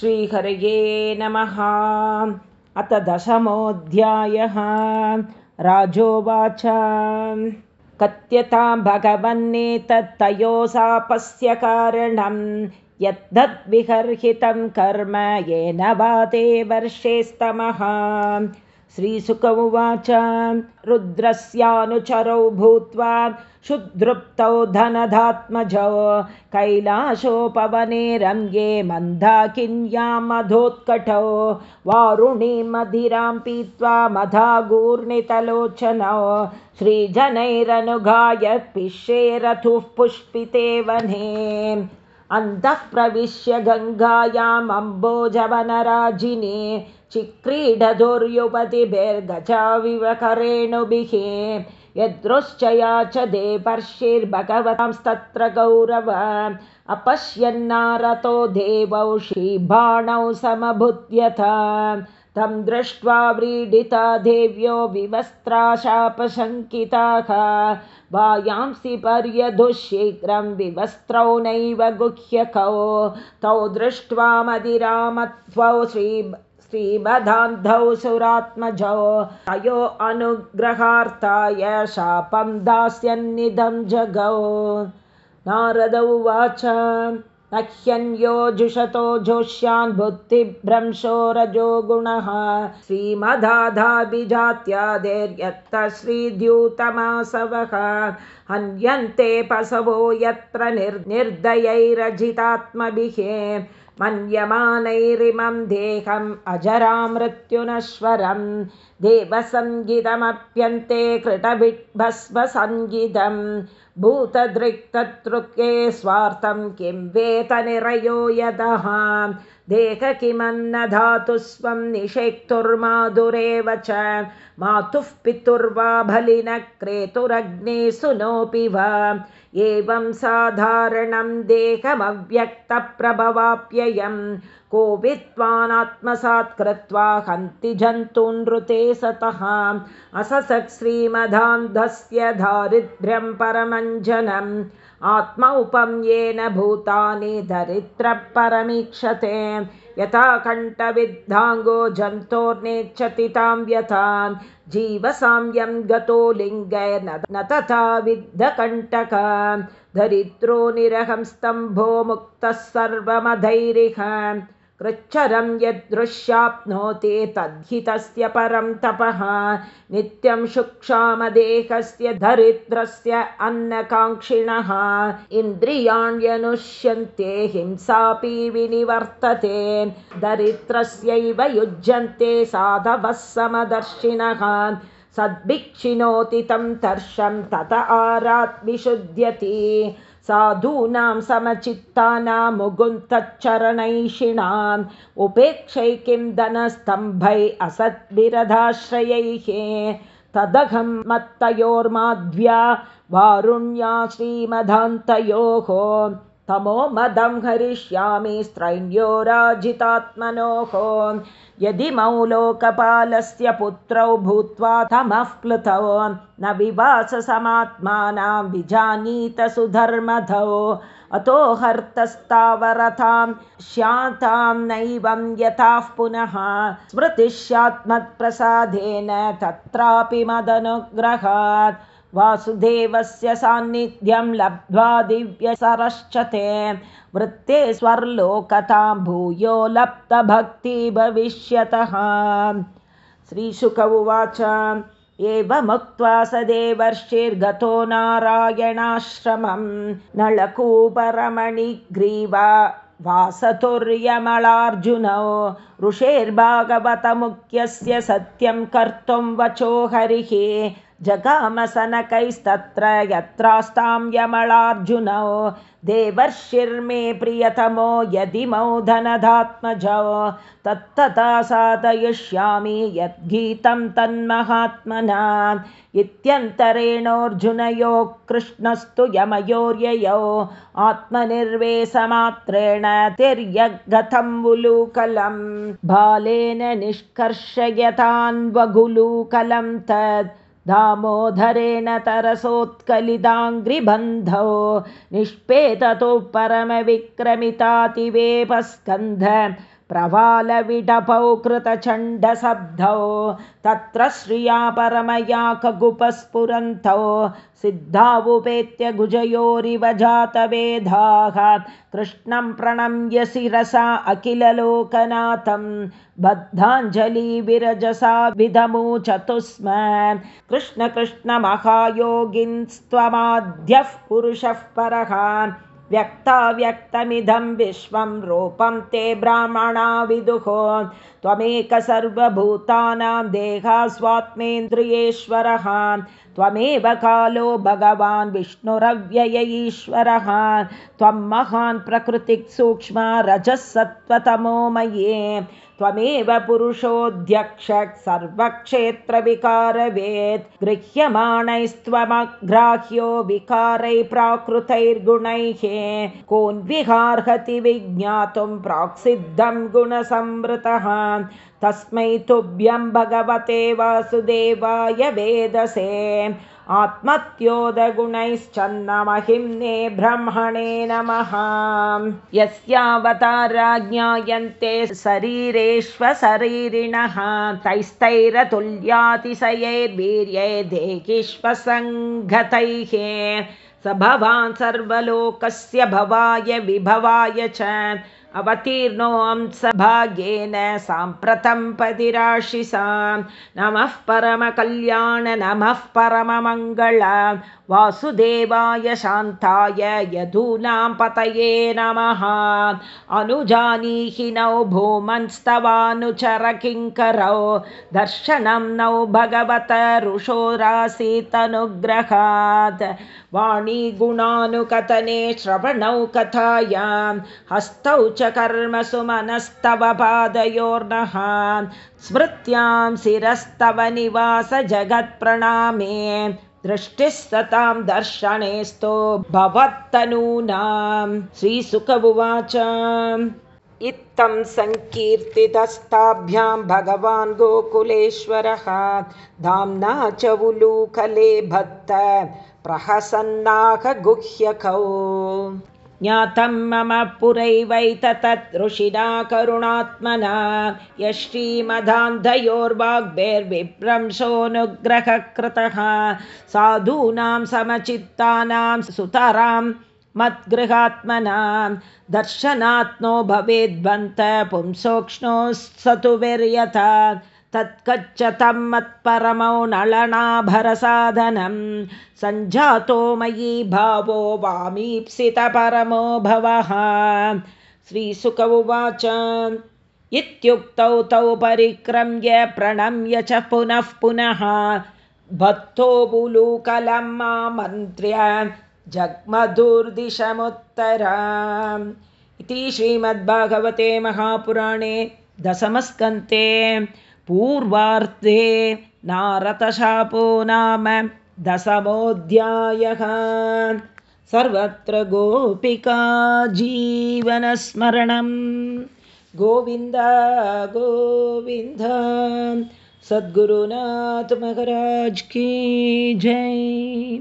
श्रीहरये नमः। अथ दशमोऽध्यायः। राजोवाच। कथ्यतां भगवन्नेतत्तयोसापस्य कारणं यद्दद्विहर्हितं कर्म येन वा ते वर्षेस्तमः श्रीसुक उवाच रुद्रस्यानुचरौ भूत्वा शुद्रुप्तौ धनधात्मजौ कैलाशोपवने रङ्गे मन्दाकिन्यां मधोत्कटौ वारुणीमधिरां पीत्वा मधागूर्णितलोचनौ श्रीजनैरनुगाय पिष्येरथुः पुष्पिते वने अन्तः प्रविश्य गङ्गायाम् अम्बोजवनराजिने चिक्रीडदुर्युपतिभिर्गजाविवकरेणुभिः यदृश्चया च देवर्षिर्भगवतांस्तत्र गौरव। अपश्यन्नारतो देवौ श्रीबाणौ समभुद्यथ तं दृष्ट्वा व्रीडिता देव्यो विवस्त्राशापशङ्किताः वायांसि पर्यधुशीघ्रं विवस्त्रौ नैव गुह्यकौ। तौ दृष्ट्वा मदिरामत्वौ श्री श्रीमधान्धौ सुरात्मजौ अयो अनुग्रहार्थाय शापं दास्यन्निधं जगौ। नारद उवाच नह्यन्यो जुषतो जोष्यान् बुद्धिभ्रंशो रजो गुणः। श्रीमदाधाभिजात्यादेर्यत्त श्रीद्यूतमासवः। हन्यन्ते पशवो यत्र निर्निर्दयैरजितात्मभिः मन्यमानैरिमं देहम् अजरामृत्युनश्वरं देवसङ्गीतमप्यन्ते कृतभिभस्मसङ्गीतं भूतदृक्ततृके स्वार्थं किं वेतनिरयो यतः देह किमन्न धातु स्वं निषेक्तुर्माधुरेव च मातुः पितुर्वा बलिन क्रेतुरग्ने सुनोऽपि वा। एवं साधारणं देहमव्यक्तप्रभवाप्ययं को विद्वानात्मसात् कृत्वा हन्ति जन्तूनृते सतः। अससत् श्रीमधान्धस्य दारिद्र्यं परमञ्जनम् आत्मौपं येन भूतानि दरिद्रपरमीक्षते। यथा कण्ठविद्धाङ्गो जन्तोर्नेच्छति तां व्यथां। जीवसाम्यं गतो लिङ्गैर्न तथा विद्धकण्टक। दरिद्रो निरहं स्तम्भो मुक्तः सर्वमधैरिह कृच्छरं यदृश्याप्नोति तद्धि तस्य परं तपः। नित्यं शुक्षामदेहस्य दरिद्रस्य अन्नकाङ्क्षिणः। इन्द्रियाण्यनुष्यन्ते हिंसापि विनिवर्तते। दरिद्रस्यैव युज्यन्ते साधवः समदर्शिनः। सद्भिक्षिणोति तं तर्षं तत आरात् विशुध्यति साधूनां समचित्तानां मुगुन्तच्चरणैषिणाम् उपेक्षै किं धनस्तम्भै असद्भिरधाश्रयैः तदहं मत्तयोर्माध्व्या वारुण्या श्रीमधान्तयोः तमो मदं हरिष्यामि स्त्रैण्यो राजितात्मनोः। यदि मौ लोकपालस्य पुत्रौ भूत्वा तमः प्लुतौ न विवाससमात्मानां विजानीत सुधर्मधौ अतो हर्तस्तावरथां श्यातां नैवं यथाः पुनः स्मृतिश्यात्मत्प्रसादेन तत्रापि मदनुग्रहात् वासुदेवस्य सान्निध्यं लब्ध्वा दिव्यसरश्च ते वृत्ते स्वर्लोकतां भूयो लप्तभक्ति भविष्यतः श्रीशुक उवाच एवमुक्त्वा स देवर्षिर्गतो नारायणाश्रमं। नळकूपरमणिग्रीवा वासतुर्यमलार्जुनौ। ऋषेर्भागवतमुख्यस्य सत्यं कर्तुं वचो हरिः जगामसनकैस्तत्र यत्रास्तां यमलार्जुनौ। देवर्षिर्मे प्रियतमो यदि मौ धनधात्मजौ तत्तथा साधयिष्यामि यद्गीतं तन्महात्मना। इत्यन्तरेणोऽर्जुनयो कृष्णस्तु यमयोर्ययौ आत्मनिर्वेशमात्रेण तिर्यगतं वुलूकलं बालेन निष्कर्षयतान्वगुलूकलं तद् दामोदरेण तरसोत्कलिदाङ्घ्रिबन्धौ निष्पेततो परमविक्रमितातिवेपस्कन्ध प्रवालविडपौ कृतचण्डशब्दौ तत्र श्रिया परमया कगुपस्फुरन्तौ सिद्धावुपेत्य गुजयोरिव जातवेधाः। कृष्णं प्रणम्य शिरसा अखिललोकनाथं बद्धाञ्जलिविरजसा विधमोचतु स्म कृष्ण कृष्ण महायोगिन्स्त्वमाद्यः पुरुषः परः व्यक्ताव्यक्तमिदं विश्वं रूपं ते ब्राह्मणा विदुः। त्वमेक सर्वभूतानां देहास्वात्मेन्द्रियेश्वरः। त्वमेव कालो भगवान् विष्णुरव्यय ईश्वरः। त्वं महान् प्रकृतिसूक्ष्म रजः सत्त्वतमोमये त्वमेव पुरुषोऽध्यक्षः सर्वक्षेत्रविकारवेत् गृह्यमाणैस्त्वमग्राह्यो विकारैः प्राकृतैर्गुणैः कोन्विहार्हति विज्ञातुं प्राक्सिद्धं गुणसंवृतः। तस्मै तुभ्यं भगवते वासुदेवाय वेदसे आत्मत्योदगुणैश्चन्नमहिम्ने ब्रह्मणे नमः। यस्यावताराज्ञायन्ते शरीरेष्वशरीरिणः तैस्तैरतुल्यातिशयैर्वीर्यै देहिष्वसङ्गतैः। स भवान् सर्वलोकस्य भवाय विभवाय च अवतीर्णोऽं सभाग्येन साम्प्रतं पतिराशिसा नमः परमकल्याण नमः परममङ्गल। वासुदेवाय शान्ताय यदूनां पतये नमः। अनुजानीहि नौ भूमंस्तवानुचर किङ्करौ दर्शनं नौ भगवत ऋषोरासीतनुग्रहात् वाणीगुणानुकथने श्रवणौ कथायां हस्तौ च कर्मसु मनस्तव पादयोर्नः स्मृत्यां शिरस्तव निवास जगत्प्रणामे दृष्टिः सतां दर्शनेस्तो भवत्तनूनां। श्रीसुक उवाच इत्थं सङ्कीर्तितस्ताभ्यां भगवान् गोकुलेश्वरः धाम्ना च उलूकले भत्त प्रहसन्नाकगुह्यकौ ज्ञातं मम पुरैवैतत् ऋषिणा करुणात्मना यष्टिमधान्धयोर्वाग्भैर्विभ्रंशोऽनुग्रहः कृतः साधूनां समचित्तानां सुतरां मद्गृहात्मनां। दर्शनात्नो भवेद्वन्त पुंसोक्ष्णो स तु विर्यथा तत्कच्छतं मत्परमौ नळनाभरसाधनं सञ्जातो मयि भावो वामीप्सितपरमो भवः। श्रीसुक उवाच। इत्युक्तौ तौ परिक्रम्य प्रणम्य च पुनः पुनः। भक्तो बुलूकलं मामन्त्र्य जग्मधुर्दिशमुत्तरा इति श्रीमद्भागवते महापुराणे दशमस्कन्ते पूर्वार्थे नारतशापो नाम दशमोऽध्यायः। सर्वत्र गोपिका जीवनस्मरणं गोविन्द गोविन्द सद्गुरुनाथ की जय